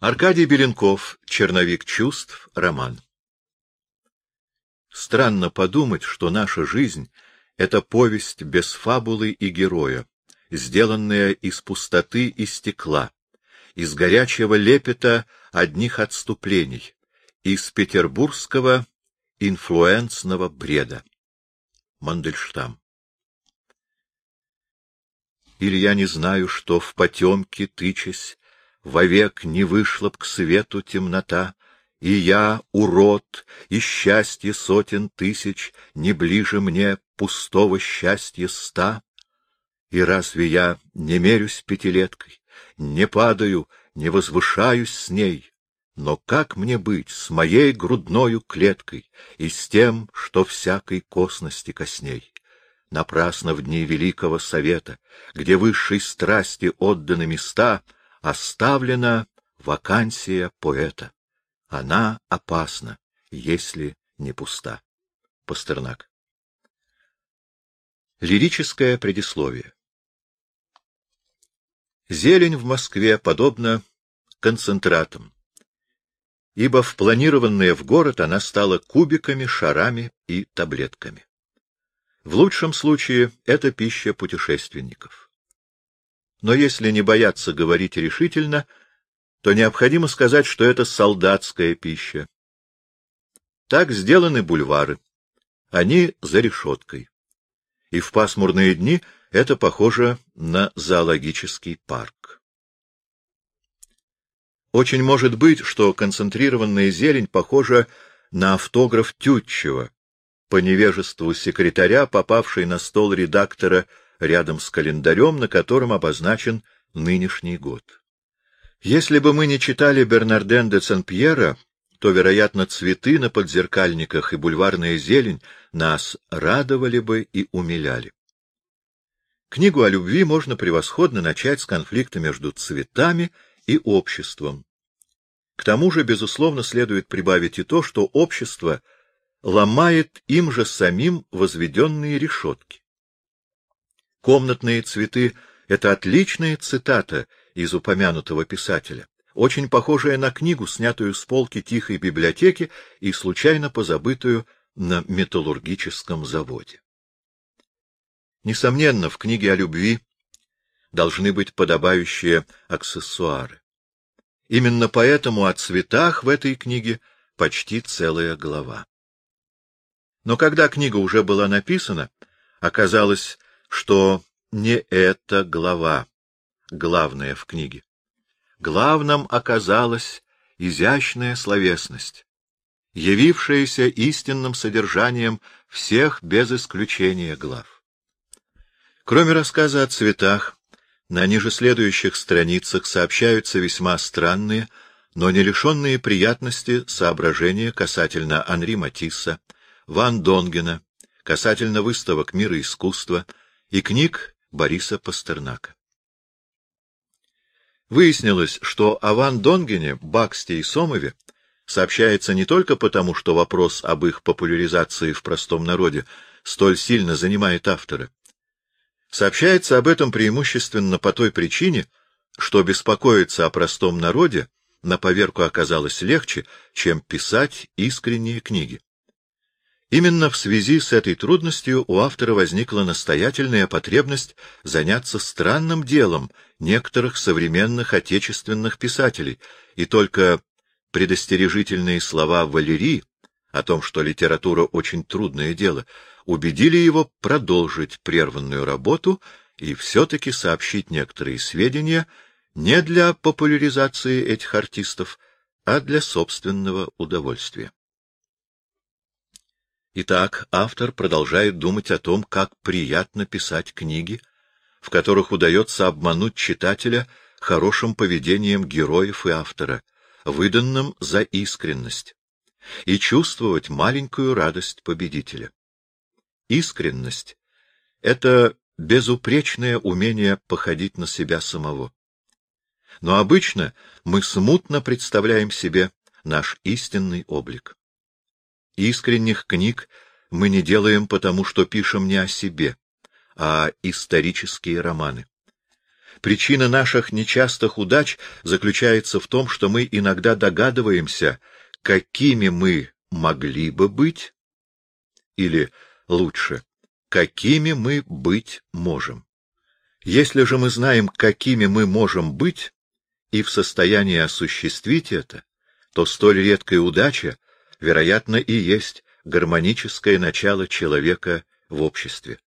Аркадий Беленков. Черновик чувств. Роман. Странно подумать, что наша жизнь — это повесть без фабулы и героя, сделанная из пустоты и стекла, из горячего лепета одних отступлений, из петербургского инфлюенсного бреда. Мандельштам. Или я не знаю, что в потемке тычась, вовек не вышла б к свету темнота, и я, урод, и счастье сотен тысяч, не ближе мне пустого счастья ста. И разве я не мерюсь пятилеткой, не падаю, не возвышаюсь с ней? Но как мне быть с моей грудною клеткой и с тем, что всякой косности косней? Напрасно в дни Великого Совета, где высшей страсти отданы места, оставлена вакансия поэта. Она опасна, если не пуста. Пастернак. Лирическое предисловие Зелень в Москве подобна концентратам, ибо впланированная в город она стала кубиками, шарами и таблетками. В лучшем случае это пища путешественников. Но если не бояться говорить решительно, то необходимо сказать, что это солдатская пища. Так сделаны бульвары. Они за решеткой. И в пасмурные дни это похоже на зоологический парк. Очень может быть, что концентрированная зелень похожа на автограф Тютчева, по невежеству секретаря, попавший на стол редактора рядом с календарем, на котором обозначен нынешний год. Если бы мы не читали Бернарден де Сен-Пьера, то, вероятно, цветы на подзеркальниках и бульварная зелень нас радовали бы и умиляли. Книгу о любви можно превосходно начать с конфликта между цветами и обществом. К тому же, безусловно, следует прибавить и то, что общество — ломает им же самим возведенные решетки. Комнатные цветы — это отличная цитата из упомянутого писателя, очень похожая на книгу, снятую с полки тихой библиотеки и случайно позабытую на металлургическом заводе. Несомненно, в книге о любви должны быть подобающие аксессуары. Именно поэтому о цветах в этой книге почти целая глава. Но когда книга уже была написана, оказалось, что не эта глава главная в книге. Главным оказалась изящная словесность, явившаяся истинным содержанием всех без исключения глав. Кроме рассказа о цветах, на ниже следующих страницах сообщаются весьма странные, но не лишенные приятности соображения касательно Анри Матисса, Ван Донгена касательно выставок мира искусства и книг Бориса Пастернака. Выяснилось, что о Ван Донгене, Баксте и Сомове сообщается не только потому, что вопрос об их популяризации в простом народе столь сильно занимает автора. Сообщается об этом преимущественно по той причине, что беспокоиться о простом народе на поверку оказалось легче, чем писать искренние книги. Именно в связи с этой трудностью у автора возникла настоятельная потребность заняться странным делом некоторых современных отечественных писателей, и только предостережительные слова Валерии о том, что литература очень трудное дело, убедили его продолжить прерванную работу и все-таки сообщить некоторые сведения не для популяризации этих артистов, а для собственного удовольствия. Итак, автор продолжает думать о том, как приятно писать книги, в которых удается обмануть читателя хорошим поведением героев и автора, выданным за искренность, и чувствовать маленькую радость победителя. Искренность — это безупречное умение походить на себя самого. Но обычно мы смутно представляем себе наш истинный облик. Искренних книг мы не делаем потому, что пишем не о себе, а исторические романы. Причина наших нечастых удач заключается в том, что мы иногда догадываемся, какими мы могли бы быть, или, лучше, какими мы быть можем. Если же мы знаем, какими мы можем быть, и в состоянии осуществить это, то столь редкая удача, вероятно, и есть гармоническое начало человека в обществе.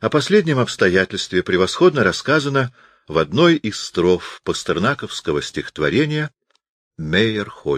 О последнем обстоятельстве превосходно рассказано в одной из строф пастернаковского стихотворения «Мейерхольд».